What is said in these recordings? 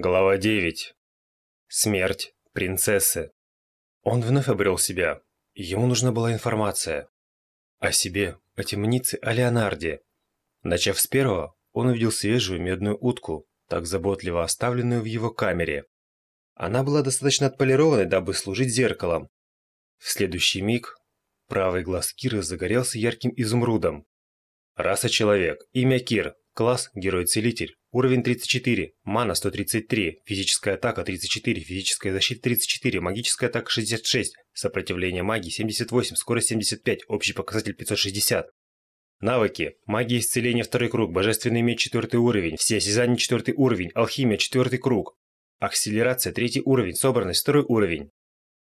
Глава 9. Смерть принцессы. Он вновь обрел себя. Ему нужна была информация. О себе, о темнице, о Леонарде. Начав с первого, он увидел свежую медную утку, так заботливо оставленную в его камере. Она была достаточно отполированной, дабы служить зеркалом. В следующий миг правый глаз Киры загорелся ярким изумрудом. Раса человек, имя Кир, класс герой-целитель, уровень 34, мана 133, физическая атака 34, физическая защита 34, магическая атака 66, сопротивление магии 78, скорость 75, общий показатель 560. Навыки. Магия исцеления второй круг, божественный меч четвертый уровень, все осязания четвертый уровень, алхимия четвертый круг, акселерация третий уровень, собранность второй уровень.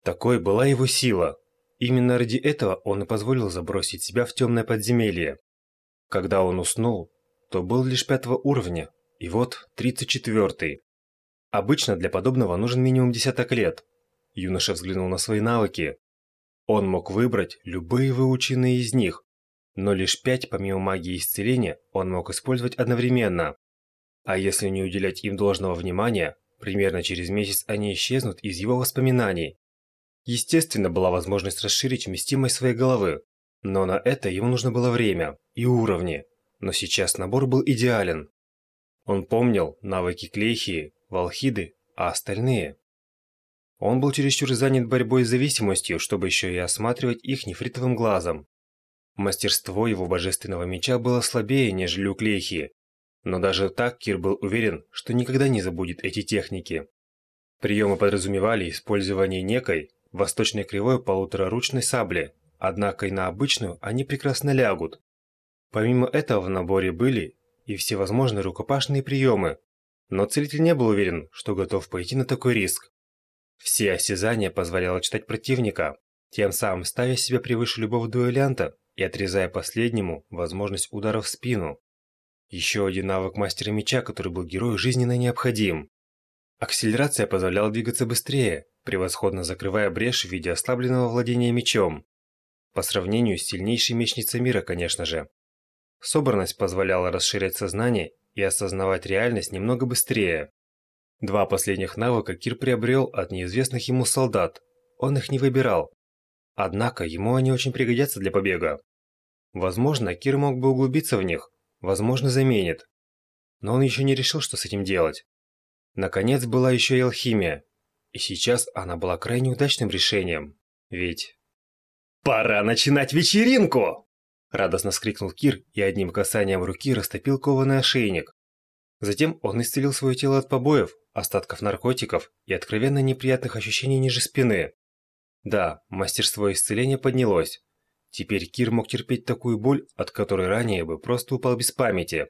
Такой была его сила. Именно ради этого он и позволил забросить себя в темное подземелье. Когда он уснул, то был лишь пятого уровня, и вот тридцать четвертый. Обычно для подобного нужен минимум десяток лет. Юноша взглянул на свои навыки. Он мог выбрать любые выученные из них, но лишь пять помимо магии исцеления он мог использовать одновременно. А если не уделять им должного внимания, примерно через месяц они исчезнут из его воспоминаний. Естественно, была возможность расширить вместимость своей головы, но на это ему нужно было время и уровни. Но сейчас набор был идеален. Он помнил навыки Клейхии, Волхиды, а остальные. Он был чересчур занят борьбой с зависимостью, чтобы еще и осматривать их нефритовым глазом. Мастерство его божественного меча было слабее, нежели у Клейхи. Но даже так Кир был уверен, что никогда не забудет эти техники. Приемы подразумевали использование некой, восточной кривой полутораручной сабли, однако и на обычную они прекрасно лягут. Помимо этого в наборе были и всевозможные рукопашные приемы, но целитель не был уверен, что готов пойти на такой риск. Все осязания позволяло читать противника, тем самым ставя себя превыше любого дуэлянта и отрезая последнему возможность удара в спину. Еще один навык мастера меча, который был герою жизненно необходим. Акселерация позволяла двигаться быстрее, превосходно закрывая брешь в виде ослабленного владения мечом. По сравнению с сильнейшей мечницей мира, конечно же. Собранность позволяла расширять сознание и осознавать реальность немного быстрее. Два последних навыка Кир приобрел от неизвестных ему солдат. Он их не выбирал, Однако ему они очень пригодятся для побега. Возможно, Кир мог бы углубиться в них, возможно, заменит. Но он еще не решил, что с этим делать. Наконец была еще и алхимия. И сейчас она была крайне удачным решением. Ведь... «Пора начинать вечеринку!» Радостно скрикнул Кир и одним касанием руки растопил кованый ошейник. Затем он исцелил свое тело от побоев, остатков наркотиков и откровенно неприятных ощущений ниже спины. Да, мастерство исцеления поднялось. Теперь Кир мог терпеть такую боль, от которой ранее бы просто упал без памяти.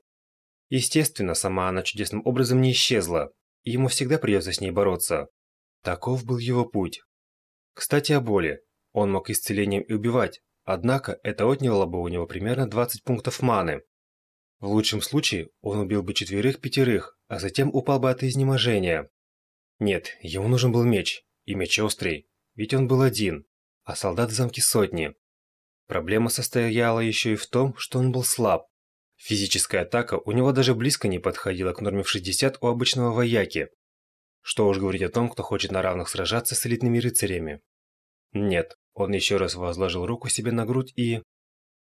Естественно, сама она чудесным образом не исчезла, и ему всегда придется с ней бороться. Таков был его путь. Кстати, о боли. Он мог исцелением и убивать, однако это отняло бы у него примерно 20 пунктов маны. В лучшем случае он убил бы четверых-пятерых, а затем упал бы от изнеможения. Нет, ему нужен был меч, и меч острый, ведь он был один, а солдат в замке сотни. Проблема состояла еще и в том, что он был слаб. Физическая атака у него даже близко не подходила к норме в 60 у обычного вояки. Что уж говорить о том, кто хочет на равных сражаться с элитными рыцарями. Нет, он еще раз возложил руку себе на грудь и...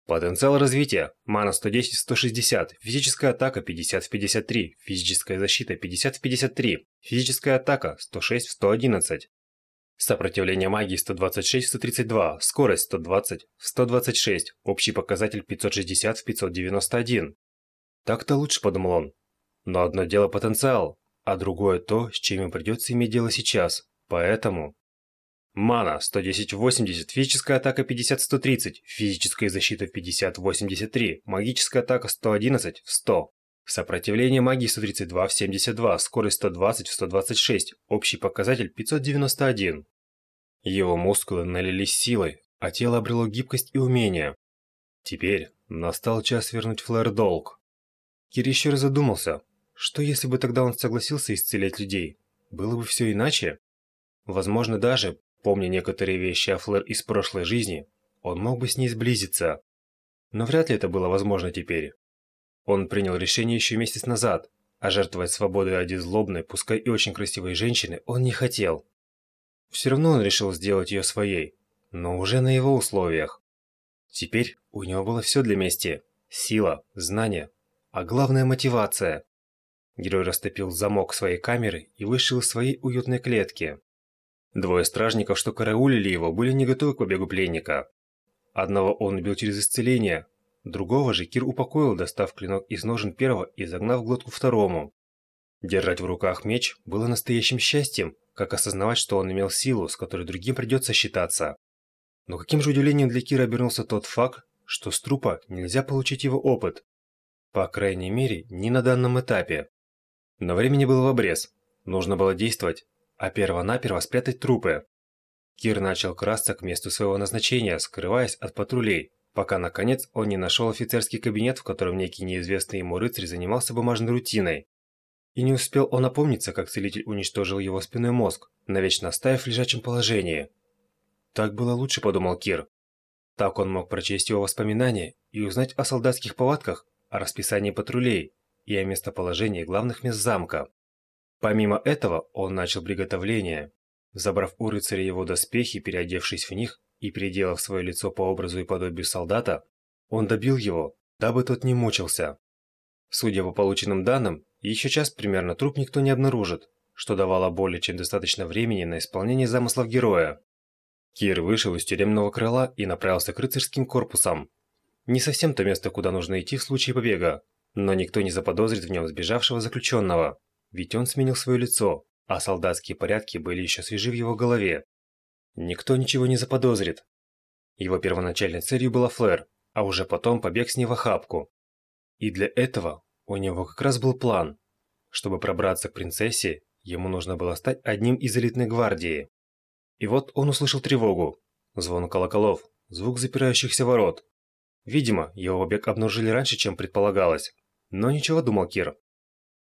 Потенциал развития. Мана 110 в 160. Физическая атака 50 в 53. Физическая защита 50 в 53. Физическая атака 106 в 111. Сопротивление магии 126-132, скорость 120 126, общий показатель 560 в 591. Так-то лучше, подумал он. Но одно дело потенциал, а другое то, с чем им придется иметь дело сейчас. Поэтому... Мана 110-80, физическая атака 50-130, физическая защита 50-83, магическая атака 111 в 100. Сопротивление магии 132 в 72, скорость 120 в 126, общий показатель 591. Его мускулы налились силой, а тело обрело гибкость и умение. Теперь настал час вернуть Флэр долг. Кир еще раз задумался, что если бы тогда он согласился исцелять людей, было бы все иначе? Возможно даже, помня некоторые вещи о Флэр из прошлой жизни, он мог бы с ней сблизиться. Но вряд ли это было возможно теперь. Он принял решение еще месяц назад, а жертвовать свободой ради злобной, пускай и очень красивой женщины, он не хотел. Все равно он решил сделать ее своей, но уже на его условиях. Теперь у него было все для мести. Сила, знания, а главное мотивация. Герой растопил замок своей камеры и вышел из своей уютной клетки. Двое стражников, что караулили его, были не готовы к побегу пленника. Одного он убил через исцеление, другого же Кир упокоил, достав клинок из ножен первого и загнав глотку второму. Держать в руках меч было настоящим счастьем, как осознавать, что он имел силу, с которой другим придется считаться. Но каким же удивлением для Кира обернулся тот факт, что с трупа нельзя получить его опыт. По крайней мере, не на данном этапе. Но времени было в обрез. Нужно было действовать, а перво-наперво спрятать трупы. Кир начал красться к месту своего назначения, скрываясь от патрулей, пока, наконец, он не нашел офицерский кабинет, в котором некий неизвестный ему рыцарь занимался бумажной рутиной. И не успел он опомниться, как целитель уничтожил его спинной мозг, навечно оставив в лежачем положении. Так было лучше, подумал Кир. Так он мог прочесть его воспоминания и узнать о солдатских повадках, о расписании патрулей и о местоположении главных мест замка. Помимо этого, он начал приготовление. Забрав у рыцаря его доспехи, переодевшись в них и переделав свое лицо по образу и подобию солдата, он добил его, дабы тот не мучился. Судя по полученным данным, еще час примерно труп никто не обнаружит, что давало более чем достаточно времени на исполнение замыслов героя. Кир вышел из тюремного крыла и направился к рыцарским корпусам. Не совсем то место, куда нужно идти в случае побега, но никто не заподозрит в нем сбежавшего заключенного, ведь он сменил свое лицо, а солдатские порядки были еще свежи в его голове. Никто ничего не заподозрит. Его первоначальной целью была Флэр, а уже потом побег с ней в охапку. И для этого у него как раз был план. Чтобы пробраться к принцессе, ему нужно было стать одним из элитной гвардии. И вот он услышал тревогу. Звон колоколов, звук запирающихся ворот. Видимо, его побег обнаружили раньше, чем предполагалось. Но ничего, думал Кир.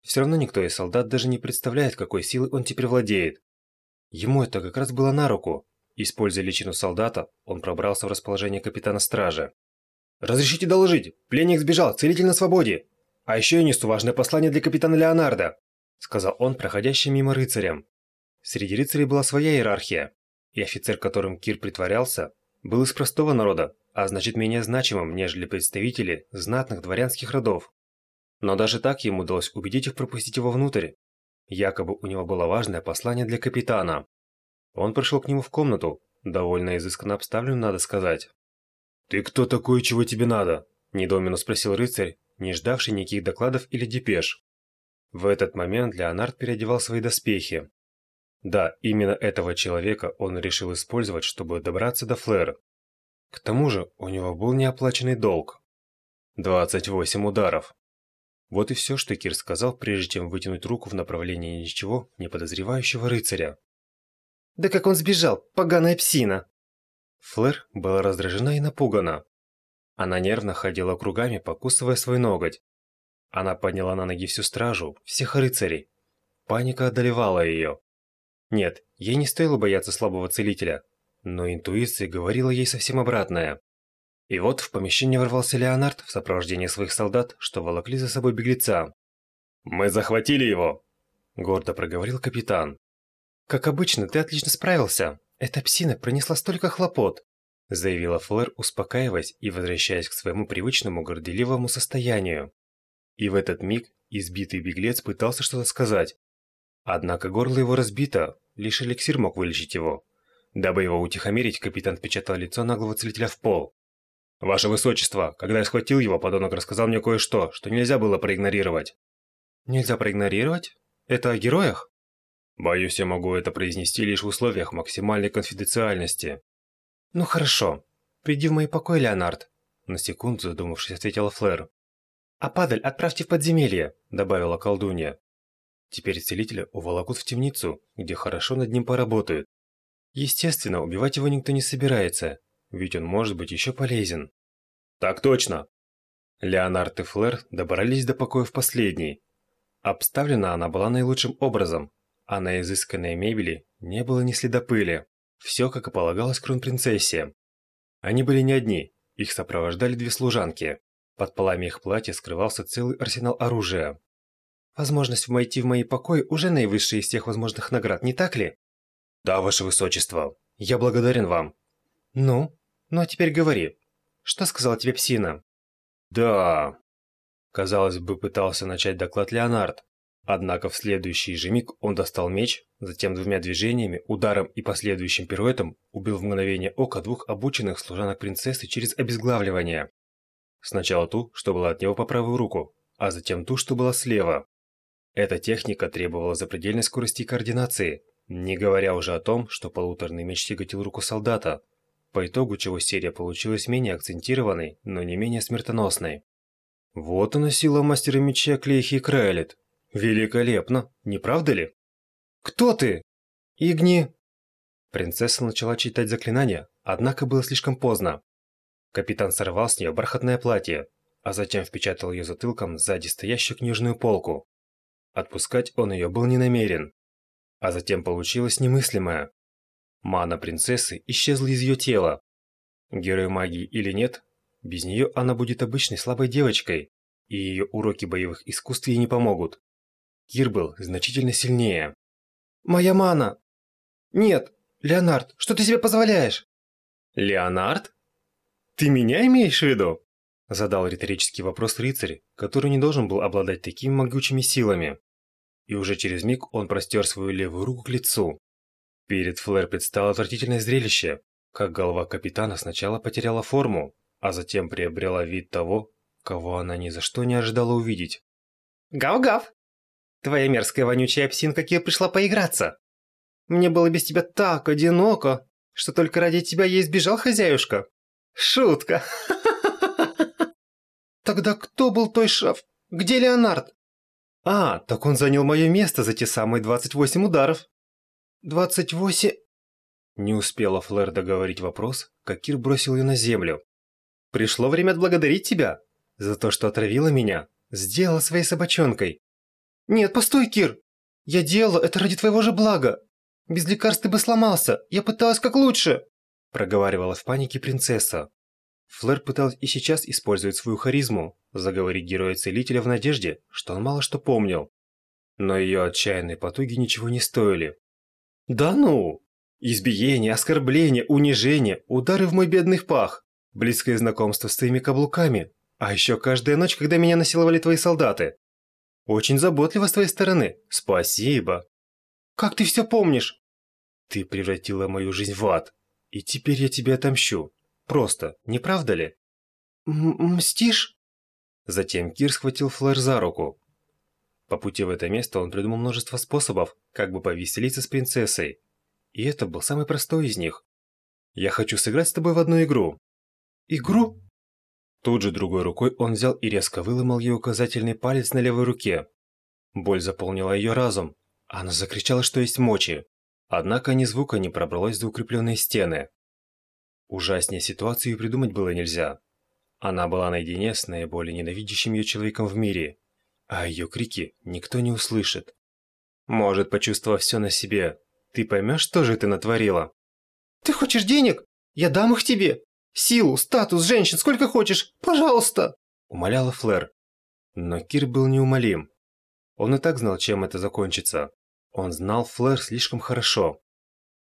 Все равно никто из солдат даже не представляет, какой силой он теперь владеет. Ему это как раз было на руку. Используя личину солдата, он пробрался в расположение капитана стражи. «Разрешите доложить! Пленник сбежал, целитель на свободе! А еще я несу важное послание для капитана Леонардо!» Сказал он, проходящий мимо рыцарям. Среди рыцарей была своя иерархия и офицер, которым Кир притворялся, был из простого народа, а значит менее значимым, нежели представители знатных дворянских родов. Но даже так ему удалось убедить их пропустить его внутрь. Якобы у него было важное послание для капитана. Он пришел к нему в комнату, довольно изысканно обставленную, надо сказать. «Ты кто такой, чего тебе надо?» – недоуменно спросил рыцарь, не ждавший никаких докладов или депеш. В этот момент Леонард переодевал свои доспехи. Да, именно этого человека он решил использовать, чтобы добраться до Флэр. К тому же у него был неоплаченный долг. 28 ударов. Вот и все, что Кир сказал, прежде чем вытянуть руку в направлении ничего не подозревающего рыцаря. «Да как он сбежал, поганая псина!» Флэр была раздражена и напугана. Она нервно ходила кругами, покусывая свой ноготь. Она подняла на ноги всю стражу, всех рыцарей. Паника одолевала ее. Нет, ей не стоило бояться слабого целителя, но интуиция говорила ей совсем обратное. И вот в помещение ворвался Леонард в сопровождении своих солдат, что волокли за собой беглеца. «Мы захватили его!» – гордо проговорил капитан. «Как обычно, ты отлично справился. Эта псина принесла столько хлопот», – заявила Флэр, успокаиваясь и возвращаясь к своему привычному горделивому состоянию. И в этот миг избитый беглец пытался что-то сказать, Однако горло его разбито, лишь эликсир мог вылечить его. Дабы его утихомирить, капитан впечатал лицо наглого целителя в пол. «Ваше Высочество, когда я схватил его, подонок рассказал мне кое-что, что нельзя было проигнорировать». «Нельзя проигнорировать? Это о героях?» «Боюсь, я могу это произнести лишь в условиях максимальной конфиденциальности». «Ну хорошо. Приди в мои покои, Леонард», – на секунду задумавшись, ответила Флэр. «А падаль отправьте в подземелье», – добавила колдунья. Теперь целителя уволокут в темницу, где хорошо над ним поработают. Естественно, убивать его никто не собирается, ведь он может быть еще полезен. Так точно. Леонард и Флэр добрались до покоев последней. Обставлена она была наилучшим образом, а на изысканной мебели не было ни следа пыли. Все, как и полагалось кронпринцессе. Они были не одни, их сопровождали две служанки. Под полами их платья скрывался целый арсенал оружия. Возможность войти в мои покои уже наивысшая из всех возможных наград, не так ли? Да, ваше высочество. Я благодарен вам. Ну? Ну а теперь говори. Что сказала тебе псина? Да. Казалось бы, пытался начать доклад Леонард. Однако в следующий же миг он достал меч, затем двумя движениями, ударом и последующим пируэтом убил в мгновение ока двух обученных служанок принцессы через обезглавливание. Сначала ту, что была от него по правую руку, а затем ту, что была слева. Эта техника требовала запредельной скорости и координации, не говоря уже о том, что полуторный меч тяготил руку солдата, по итогу чего серия получилась менее акцентированной, но не менее смертоносной. Вот она сила мастера меча Клейхи Крайлет. Великолепно, не правда ли? Кто ты? Игни... Принцесса начала читать заклинание, однако было слишком поздно. Капитан сорвал с нее бархатное платье, а затем впечатал ее затылком сзади стоящую книжную полку. Отпускать он ее был не намерен. А затем получилось немыслимое. Мана принцессы исчезла из ее тела. Герой магии или нет, без нее она будет обычной слабой девочкой, и ее уроки боевых искусств ей не помогут. Кир был значительно сильнее. «Моя мана!» «Нет, Леонард, что ты себе позволяешь?» «Леонард? Ты меня имеешь в виду?» Задал риторический вопрос рыцарь, который не должен был обладать такими могучими силами. И уже через миг он простер свою левую руку к лицу. Перед Флэр предстало отвратительное зрелище, как голова капитана сначала потеряла форму, а затем приобрела вид того, кого она ни за что не ожидала увидеть. «Гав-гав! Твоя мерзкая вонючая псинка Кир пришла поиграться! Мне было без тебя так одиноко, что только ради тебя я избежал хозяюшка! Шутка!» Тогда кто был той шаф? Где Леонард? А, так он занял мое место за те самые 28 ударов. 28... Не успела Флэр договорить вопрос, как Кир бросил ее на землю. Пришло время отблагодарить тебя за то, что отравила меня, сделала своей собачонкой. Нет, постой, Кир. Я делала это ради твоего же блага. Без лекарств ты бы сломался. Я пыталась как лучше. Проговаривала в панике принцесса. Флэр пыталась и сейчас использовать свою харизму, заговорить героя-целителя в надежде, что он мало что помнил. Но ее отчаянные потуги ничего не стоили. «Да ну! Избиение, оскорбление, унижение, удары в мой бедный пах, близкое знакомство с твоими каблуками, а еще каждая ночь, когда меня насиловали твои солдаты. Очень заботливо с твоей стороны. Спасибо. Как ты все помнишь? Ты превратила мою жизнь в ад, и теперь я тебе отомщу. Просто, не правда ли? Мстишь? Затем Кир схватил Флэр за руку. По пути в это место он придумал множество способов, как бы повеселиться с принцессой. И это был самый простой из них. «Я хочу сыграть с тобой в одну игру». «Игру?» Тут же другой рукой он взял и резко выломал ей указательный палец на левой руке. Боль заполнила ее разум. Она закричала, что есть мочи. Однако ни звука не пробралось за укрепленные стены. Ужаснее ситуацию придумать было нельзя. Она была наедине с наиболее ненавидящим ее человеком в мире, а ее крики никто не услышит. Может, почувствовав все на себе, ты поймешь, что же ты натворила? Ты хочешь денег? Я дам их тебе. Силу, статус, женщин, сколько хочешь. Пожалуйста. Умоляла Флэр. Но Кир был неумолим. Он и так знал, чем это закончится. Он знал Флэр слишком хорошо.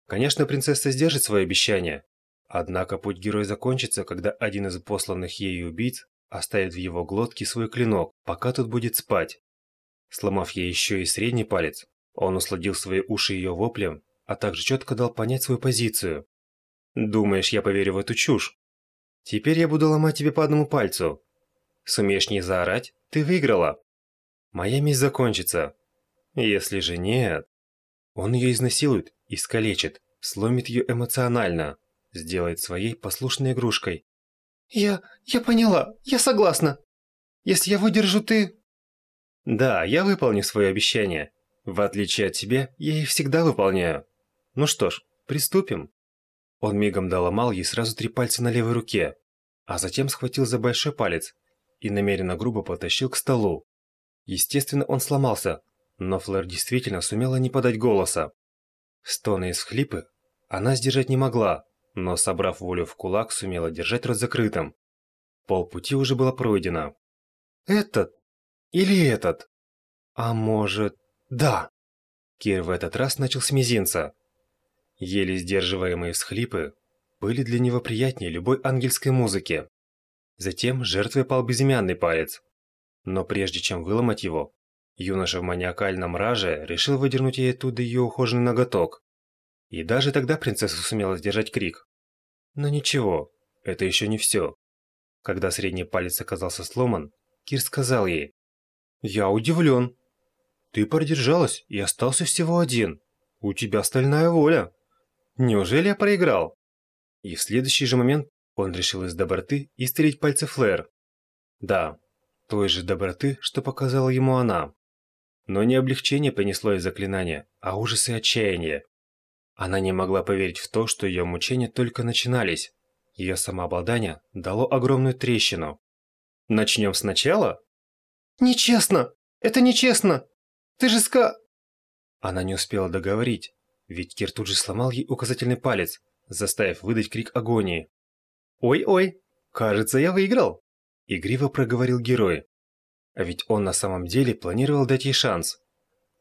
Конечно, принцесса сдержит свое обещание, Однако путь героя закончится, когда один из посланных ею убийц оставит в его глотке свой клинок, пока тот будет спать. Сломав ей еще и средний палец, он усладил свои уши ее воплем, а также четко дал понять свою позицию. «Думаешь, я поверю в эту чушь? Теперь я буду ломать тебе по одному пальцу. Сумеешь не заорать? Ты выиграла. Моя месть закончится. Если же нет...» Он ее изнасилует, искалечит, сломит ее эмоционально сделает своей послушной игрушкой. «Я... я поняла, я согласна. Если я выдержу, ты...» «Да, я выполню свое обещание. В отличие от тебя, я их всегда выполняю. Ну что ж, приступим». Он мигом доломал ей сразу три пальца на левой руке, а затем схватил за большой палец и намеренно грубо потащил к столу. Естественно, он сломался, но Флэр действительно сумела не подать голоса. Стоны и схлипы она сдержать не могла, но, собрав волю в кулак, сумела держать рот закрытым. Полпути уже было пройдено. «Этот? Или этот?» А может... Да! Кир в этот раз начал с мизинца. Еле сдерживаемые всхлипы были для него приятнее любой ангельской музыки. Затем жертвой пал безымянный палец. Но прежде чем выломать его, юноша в маниакальном раже решил выдернуть ей оттуда ее ухоженный ноготок. И даже тогда принцесса сумела сдержать крик. Но ничего, это еще не все. Когда средний палец оказался сломан, Кир сказал ей. «Я удивлен. Ты продержалась и остался всего один. У тебя стальная воля. Неужели я проиграл?» И в следующий же момент он решил из доброты исцелить пальцы Флэр. Да, той же доброты, что показала ему она. Но не облегчение принесло ей заклинание, а ужас и отчаяние. Она не могла поверить в то, что ее мучения только начинались. Ее самообладание дало огромную трещину. Начнем сначала? Нечестно! Это нечестно! Ты же ска... Она не успела договорить, ведь Кир тут же сломал ей указательный палец, заставив выдать крик агонии. «Ой-ой, кажется, я выиграл!» Игриво проговорил герой. А ведь он на самом деле планировал дать ей шанс.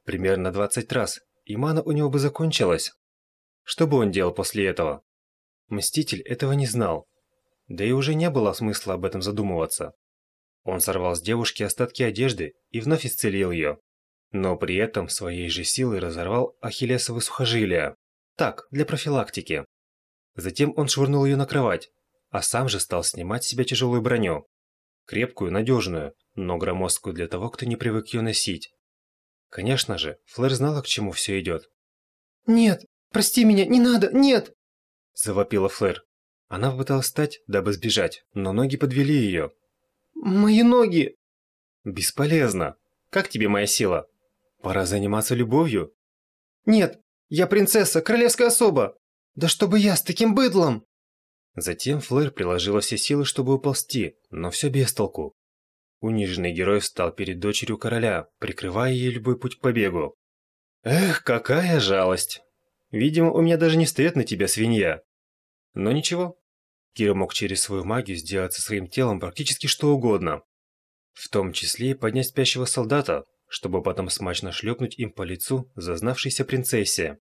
Примерно 20 раз, и мана у него бы закончилась. Что бы он делал после этого? Мститель этого не знал. Да и уже не было смысла об этом задумываться. Он сорвал с девушки остатки одежды и вновь исцелил ее. Но при этом своей же силой разорвал ахиллесовы сухожилия. Так, для профилактики. Затем он швырнул ее на кровать, а сам же стал снимать с себя тяжелую броню. Крепкую, надежную, но громоздкую для того, кто не привык ее носить. Конечно же, Флэр знала, к чему все идет. «Нет, прости меня, не надо, нет!» Завопила Флэр. Она попыталась встать, дабы сбежать, но ноги подвели ее. «Мои ноги!» «Бесполезно. Как тебе моя сила? Пора заниматься любовью?» «Нет, я принцесса, королевская особа!» Да чтобы я с таким быдлом!» Затем Флэр приложила все силы, чтобы уползти, но все без толку. Униженный герой встал перед дочерью короля, прикрывая ей любой путь к побегу. «Эх, какая жалость! Видимо, у меня даже не стоит на тебя свинья. Но ничего. Кира мог через свою магию сделать со своим телом практически что угодно. В том числе и поднять спящего солдата, чтобы потом смачно шлепнуть им по лицу зазнавшейся принцессе.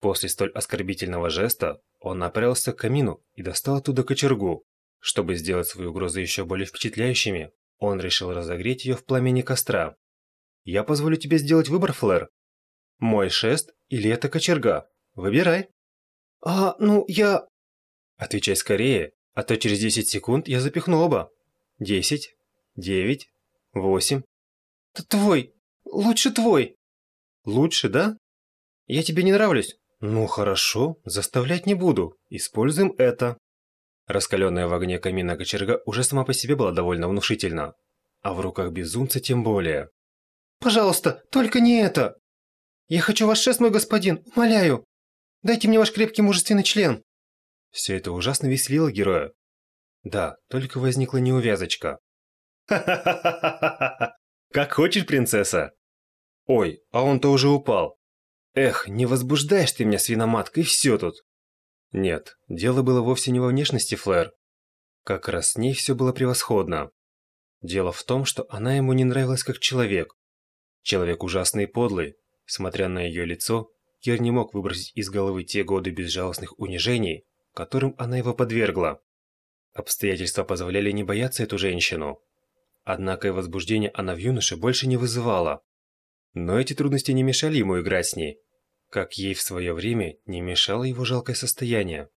После столь оскорбительного жеста он направился к камину и достал оттуда кочергу. Чтобы сделать свои угрозы еще более впечатляющими, он решил разогреть ее в пламени костра. «Я позволю тебе сделать выбор, Флэр. Мой шест или эта кочерга? Выбирай». «А, ну, я...» «Отвечай скорее, а то через 10 секунд я запихну оба. 10, 9, 8...» «Твой! Лучше твой!» «Лучше, да? Я тебе не нравлюсь?» «Ну хорошо, заставлять не буду. Используем это». Раскаленная в огне камина кочерга уже сама по себе была довольно внушительна. А в руках безумца тем более. «Пожалуйста, только не это! Я хочу ваш шест, мой господин, умоляю! Дайте мне ваш крепкий мужественный член!» Все это ужасно веселило героя. Да, только возникла неувязочка. «Ха-ха-ха-ха-ха! Как хочешь, принцесса!» «Ой, а он-то уже упал!» Эх, не возбуждаешь ты меня, свиноматка, и все тут. Нет, дело было вовсе не во внешности Флэр. Как раз с ней все было превосходно. Дело в том, что она ему не нравилась как человек. Человек ужасный и подлый. Смотря на ее лицо, Кир не мог выбросить из головы те годы безжалостных унижений, которым она его подвергла. Обстоятельства позволяли не бояться эту женщину. Однако и возбуждение она в юноше больше не вызывала. Но эти трудности не мешали ему играть с ней, как ей в свое время не мешало его жалкое состояние.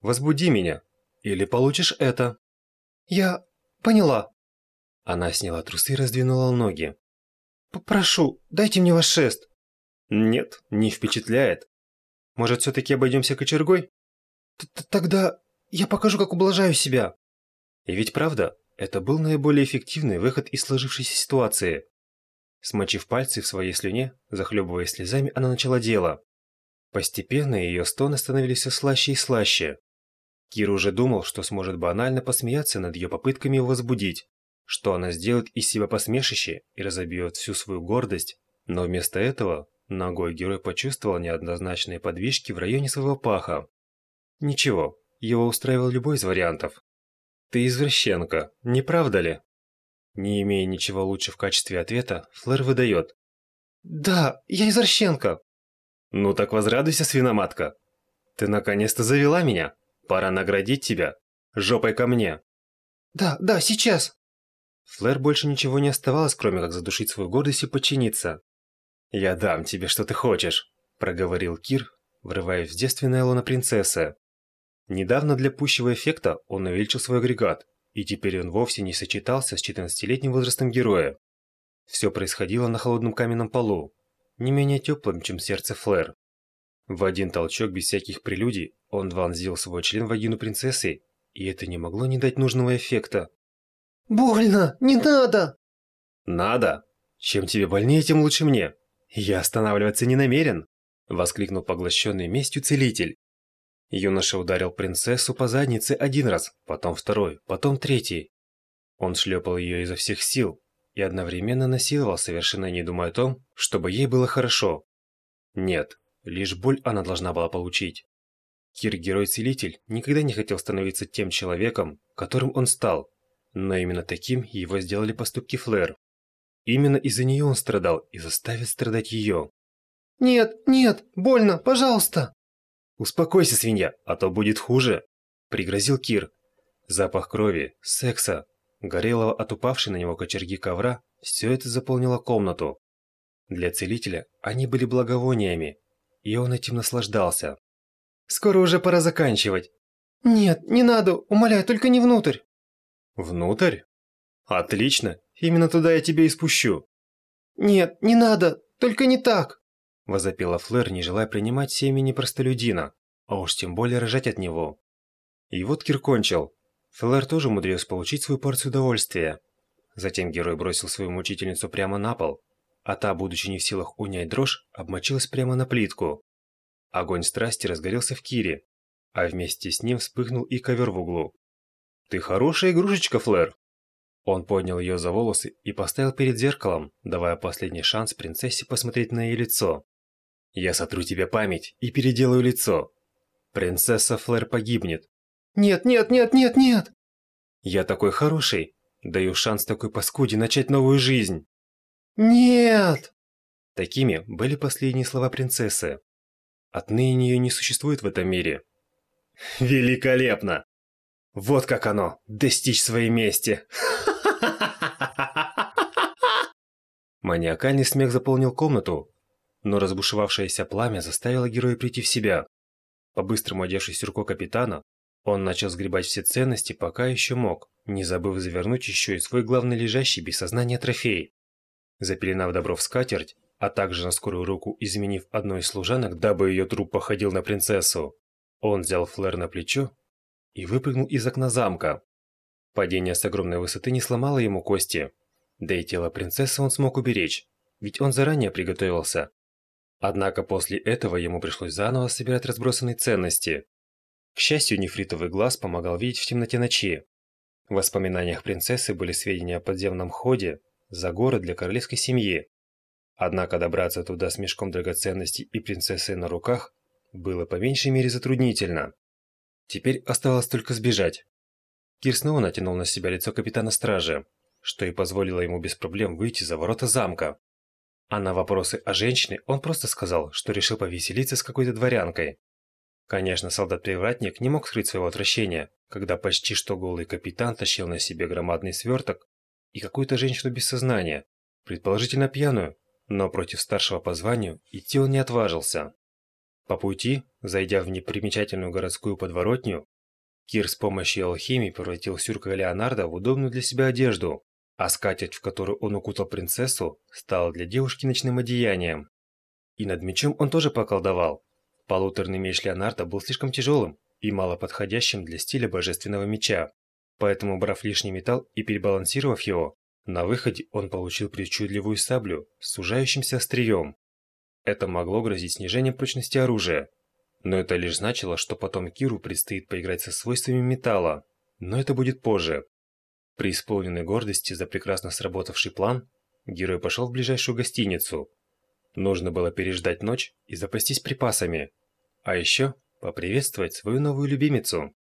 «Возбуди меня, или получишь это». «Я... поняла». Она сняла трусы и раздвинула ноги. «Прошу, дайте мне ваш шест». «Нет, не впечатляет. Может, все-таки обойдемся кочергой?» Т «Тогда я покажу, как ублажаю себя». И ведь правда, это был наиболее эффективный выход из сложившейся ситуации. Смочив пальцы в своей слюне, захлебываясь слезами, она начала дело. Постепенно ее стоны становились все слаще и слаще. Кир уже думал, что сможет банально посмеяться над ее попытками его возбудить, что она сделает из себя посмешище и разобьет всю свою гордость, но вместо этого ногой герой почувствовал неоднозначные подвижки в районе своего паха. Ничего, его устраивал любой из вариантов. «Ты извращенка, не правда ли?» Не имея ничего лучше в качестве ответа, Флэр выдает. «Да, я из Орщенко». «Ну так возрадуйся, свиноматка. Ты наконец-то завела меня. Пора наградить тебя. Жопой ко мне». «Да, да, сейчас». Флэр больше ничего не оставалось, кроме как задушить свою гордость и подчиниться. «Я дам тебе, что ты хочешь», – проговорил Кир, врываясь в девственное лоно принцессы. Недавно для пущего эффекта он увеличил свой агрегат, и теперь он вовсе не сочетался с 14-летним возрастом героя. Все происходило на холодном каменном полу, не менее теплым, чем сердце Флэр. В один толчок без всяких прелюдий он вонзил свой член в вагину принцессы, и это не могло не дать нужного эффекта. «Больно! Не надо!» «Надо! Чем тебе больнее, тем лучше мне! Я останавливаться не намерен!» Воскликнул поглощенный местью целитель. Юноша ударил принцессу по заднице один раз, потом второй, потом третий. Он шлепал ее изо всех сил и одновременно насиловал, совершенно не думая о том, чтобы ей было хорошо. Нет, лишь боль она должна была получить. Кир, герой-целитель, никогда не хотел становиться тем человеком, которым он стал, но именно таким его сделали поступки Флэр. Именно из-за нее он страдал и заставит страдать ее. «Нет, нет, больно, пожалуйста!» «Успокойся, свинья, а то будет хуже!» – пригрозил Кир. Запах крови, секса, горелого от упавшей на него кочерги ковра – все это заполнило комнату. Для целителя они были благовониями, и он этим наслаждался. «Скоро уже пора заканчивать!» «Нет, не надо, умоляю, только не внутрь!» «Внутрь? Отлично, именно туда я тебя и спущу!» «Нет, не надо, только не так!» Возопила Флэр, не желая принимать семени простолюдина, а уж тем более рожать от него. И вот Кир кончил. Флэр тоже умудрился получить свою порцию удовольствия. Затем герой бросил свою мучительницу прямо на пол, а та, будучи не в силах унять дрожь, обмочилась прямо на плитку. Огонь страсти разгорелся в Кире, а вместе с ним вспыхнул и ковер в углу. «Ты хорошая игрушечка, Флэр!» Он поднял ее за волосы и поставил перед зеркалом, давая последний шанс принцессе посмотреть на ее лицо. Я сотру тебе память и переделаю лицо. Принцесса Флэр погибнет. Нет, нет, нет, нет, нет. Я такой хороший. Даю шанс такой паскуде начать новую жизнь. Нет. Такими были последние слова принцессы. Отныне ее не существует в этом мире. Великолепно! Вот как оно, достичь своей мести. Маниакальный смех заполнил комнату, но разбушевавшееся пламя заставило героя прийти в себя. По-быстрому одевшись в рюкзак капитана, он начал сгребать все ценности, пока еще мог, не забыв завернуть еще и свой главный лежащий без сознания трофей. Запеленав добро в скатерть, а также на скорую руку изменив одну из служанок, дабы ее труп походил на принцессу, он взял Флэр на плечо и выпрыгнул из окна замка. Падение с огромной высоты не сломало ему кости, да и тело принцессы он смог уберечь, ведь он заранее приготовился. Однако после этого ему пришлось заново собирать разбросанные ценности. К счастью, нефритовый глаз помогал видеть в темноте ночи. В воспоминаниях принцессы были сведения о подземном ходе за город для королевской семьи. Однако добраться туда с мешком драгоценностей и принцессой на руках было по меньшей мере затруднительно. Теперь оставалось только сбежать. Кир снова натянул на себя лицо капитана стражи, что и позволило ему без проблем выйти за ворота замка. А на вопросы о женщине он просто сказал, что решил повеселиться с какой-то дворянкой. Конечно, солдат-привратник не мог скрыть своего отвращения, когда почти что голый капитан тащил на себе громадный сверток и какую-то женщину без сознания, предположительно пьяную, но против старшего по званию идти он не отважился. По пути, зайдя в непримечательную городскую подворотню, Кир с помощью алхимии превратил сюрка Леонардо в удобную для себя одежду, а скатерть, в которую он укутал принцессу, стала для девушки ночным одеянием. И над мечом он тоже поколдовал. Полуторный меч Леонардо был слишком тяжелым и мало подходящим для стиля божественного меча. Поэтому, брав лишний металл и перебалансировав его, на выходе он получил причудливую саблю с сужающимся острием. Это могло грозить снижением прочности оружия. Но это лишь значило, что потом Киру предстоит поиграть со свойствами металла. Но это будет позже. Преисполненный гордости за прекрасно сработавший план, герой пошел в ближайшую гостиницу. Нужно было переждать ночь и запастись припасами. А еще поприветствовать свою новую любимицу.